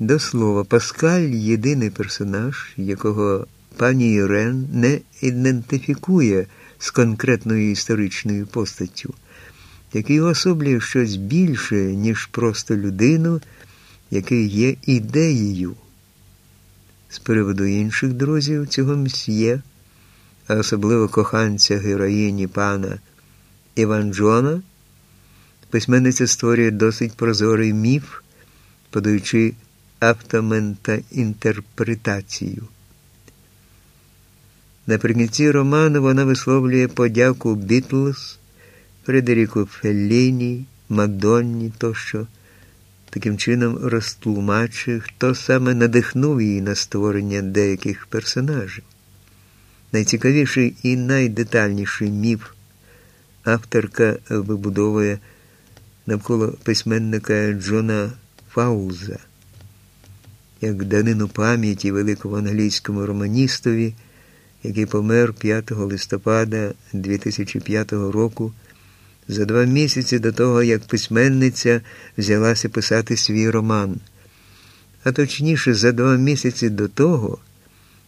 До слова, Паскаль єдиний персонаж, якого пані Ірен не ідентифікує з конкретною історичною постаттю, який уособлює щось більше, ніж просто людину, який є ідеєю. З приводу інших друзів цього мсьє, а особливо коханця героїні пана Іван Джона, письменниця створює досить прозорий міф, подаючи автомента інтерпретацію. Наприкінці роману вона висловлює подяку Бітлз, Фредеріку Фелліні, Мадонні тощо, таким чином розтлумачує, хто саме надихнув її на створення деяких персонажів. Найцікавіший і найдетальніший міф авторка вибудовує навколо письменника Джона Фауза, як данину пам'яті великому англійському романістові, який помер 5 листопада 2005 року, за два місяці до того, як письменниця взялася писати свій роман, а точніше, за два місяці до того,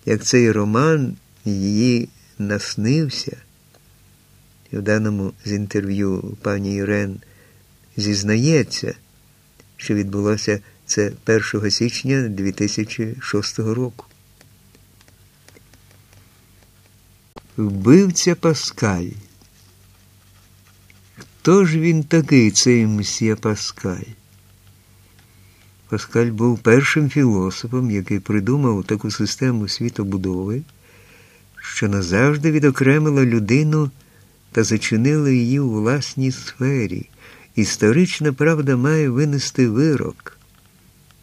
як цей роман її наснився. В даному з інтерв'ю пані Ірен зізнається, що відбулося це 1 січня 2006 року. Вбивця Паскаль. Хто ж він такий, цей мсьє Паскаль? Паскаль був першим філософом, який придумав таку систему світобудови, що назавжди відокремила людину та зачинила її у власній сфері. Історична правда має винести вирок.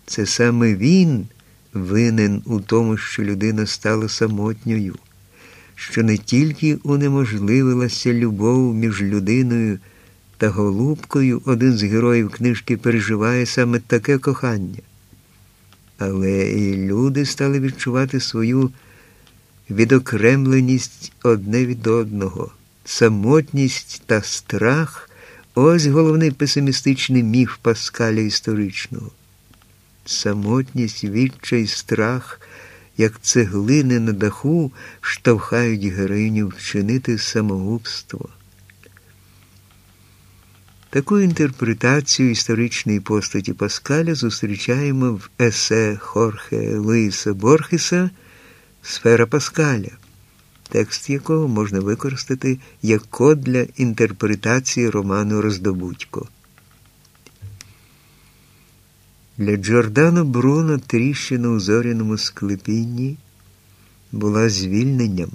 Це саме він винен у тому, що людина стала самотньою, що не тільки унеможливилася любов між людиною та голубкою, один з героїв книжки переживає саме таке кохання. Але і люди стали відчувати свою відокремленість одне від одного, самотність та страх. Ось головний песимістичний міф Паскаля історичного. Самотність, відчай, страх, як цеглини на даху, штовхають героїню вчинити самогубство. Таку інтерпретацію історичної постаті Паскаля зустрічаємо в есе Хорхе Луїса Борхеса Сфера Паскаля текст якого можна використати як код для інтерпретації роману Роздобудько. Для Джордано Бруно тріщина у зоряному склепінні була звільненням.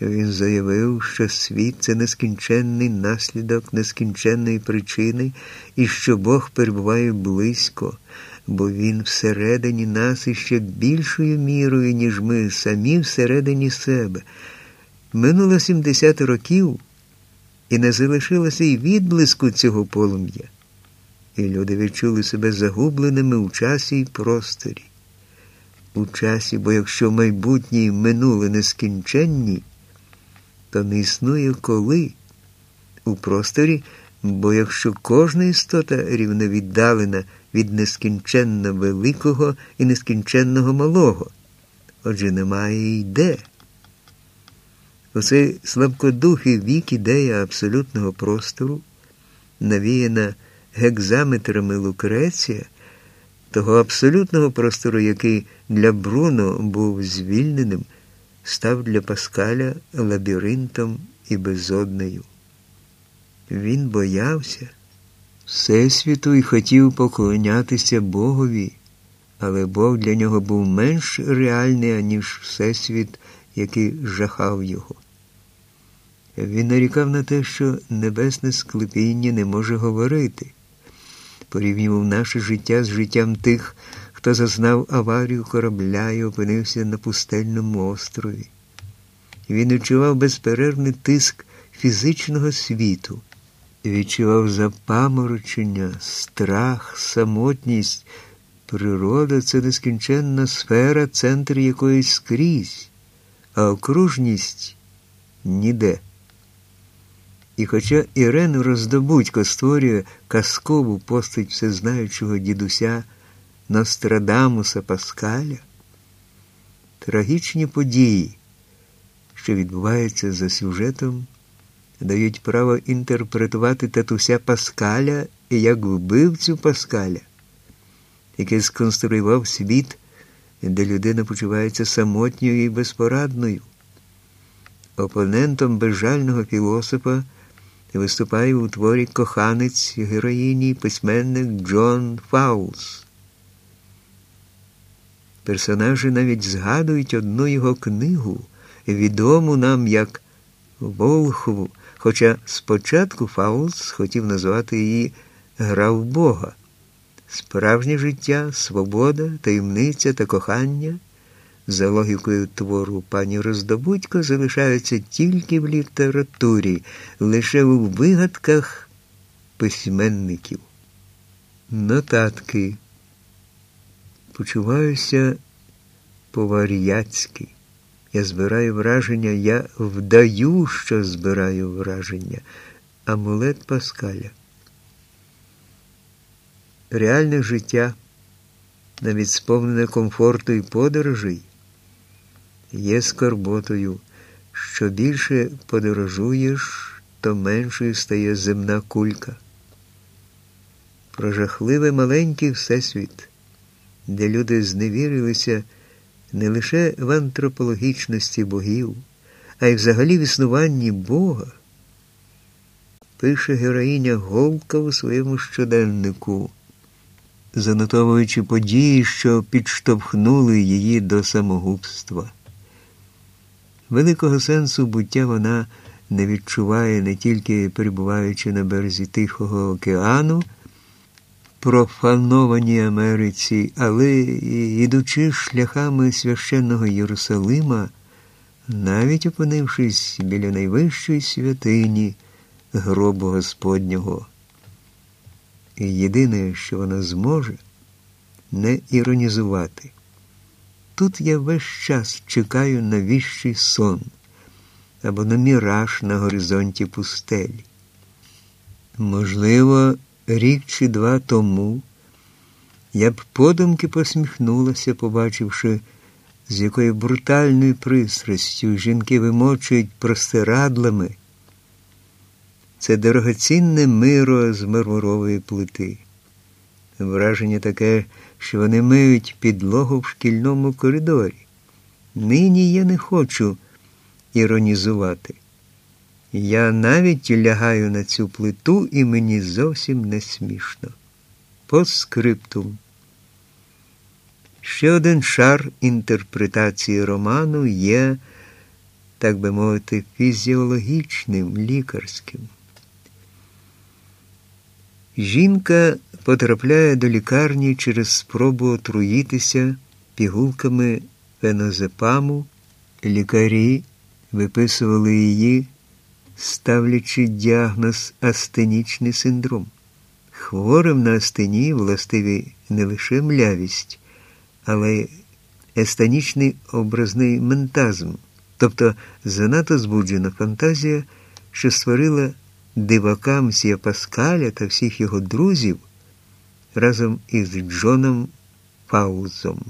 Він заявив, що світ це нескінченний наслідок нескінченної причини і що Бог перебуває близько бо Він всередині нас іще більшою мірою, ніж ми самі всередині себе. Минуло 70 років, і не залишилося й відблиску цього полум'я. І люди відчули себе загубленими у часі й просторі. У часі, бо якщо майбутнє і минуле нескінченні, то не існує коли. У просторі, бо якщо кожна істота рівновіддалена від нескінченно великого і нескінченного малого. Отже, немає й де. Оцей слабкодухий вік ідея абсолютного простору, навіяна гекзаметрами Лукреція, того абсолютного простору, який для Бруно був звільненим, став для Паскаля лабіринтом і безоднею. Він боявся. Всесвіту і хотів поклонятися Богові, але Бог для нього був менш реальний, аніж Всесвіт, який жахав його. Він нарікав на те, що небесне склепіння не може говорити, порівнював наше життя з життям тих, хто зазнав аварію корабля і опинився на пустельному острові. Він відчував безперервний тиск фізичного світу відчував запаморочення, страх, самотність. Природа це нескінченна сфера, центр якоїсь скрізь, а окружність ніде. І хоча Ірен Роздобудько створює казкову постать всезнаючого дідуся Нострадамуса Паскаля, трагічні події, що відбуваються за сюжетом, дають право інтерпретувати татуся Паскаля як вбивцю Паскаля, який сконструював світ, де людина почувається самотньою і безпорадною. Опонентом безжального філософа виступає у творі коханець героїні письменник Джон Фаулс. Персонажі навіть згадують одну його книгу, відому нам як Волхв, хоча спочатку Фаулс хотів назвати її Гра в Бога. Справжнє життя, свобода, таємниця та кохання за логікою твору пані Роздобудько залишаються тільки в літературі, лише у вигадках письменників. Нотатки. Почуваюся по-вар'яцьки. Я збираю враження, я вдаю, що збираю враження. Амулет Паскаля. Реальне життя, навіть сповнене комфорту і подорожей, є скорботою. Що більше подорожуєш, то меншою стає земна кулька. Про жахливий маленький всесвіт, де люди зневірилися не лише в антропологічності богів, а й взагалі в існуванні Бога, пише героїня Голка у своєму щоденнику, занотовуючи події, що підштовхнули її до самогубства. Великого сенсу буття вона не відчуває не тільки перебуваючи на березі Тихого океану, профанованій Америці, але й ідучи шляхами священного Єрусалима, навіть опинившись біля найвищої святині гробу Господнього. І єдине, що вона зможе, не іронізувати. Тут я весь час чекаю на віщий сон або на міраж на горизонті пустелі. Можливо, рік чи два тому я б подумки посміхнулася, побачивши, з якою брутальною пристрастю жінки вимочують простирадлами. Це дорогоцінне миро з мармурової плити. Враження таке, що вони миють підлогу в шкільному коридорі. Нині я не хочу іронізувати. Я навіть лягаю на цю плиту, і мені зовсім не смішно. Постскриптум. Ще один шар інтерпретації роману є, так би мовити, фізіологічним, лікарським. Жінка потрапляє до лікарні через спробу отруїтися пігулками фенозепаму. Лікарі виписували її, ставлячи діагноз астенічний синдром. Хворим на астенію властиві не лише млявість, але й естанічний образний ментазм, тобто занадто збуджена фантазія, що створила дивака Мсія Паскаля та всіх його друзів разом із Джоном Фаузом.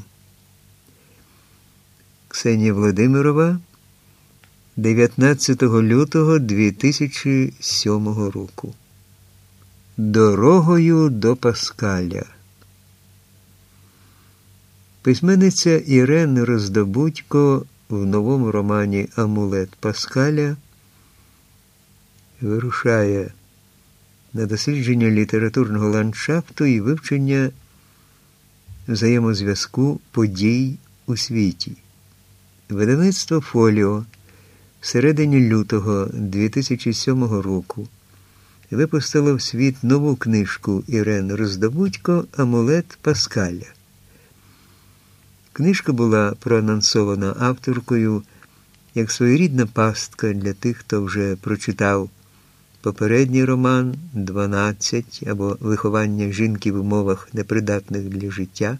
Ксенія Володимирова 19 лютого 2007 року. Дорогою до Паскаля. Письменниця Ірен Роздобудько в новому романі Амулет Паскаля вирушає на дослідження літературного ландшафту і вивчення взаємозв'язку подій у світі. Видавництво Фоліо в середині лютого 2007 року випустило в світ нову книжку Ірен Роздобудько Амулет Паскаля. Книжка була проанонсована авторкою як своєрідна пастка для тих, хто вже прочитав попередній роман «12» або Виховання жінки в умовах непридатних для життя.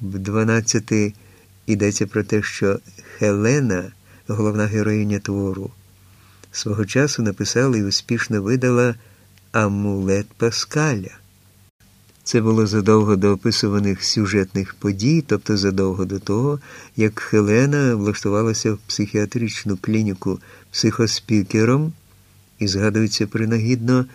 В «12» йдеться про те, що Хелена, головна героїня твору, свого часу написала і успішно видала Амулет Паскаля. Це було задовго до описуваних сюжетних подій, тобто задовго до того, як Хелена влаштувалася в психіатричну клініку психоспікером і згадується принагідно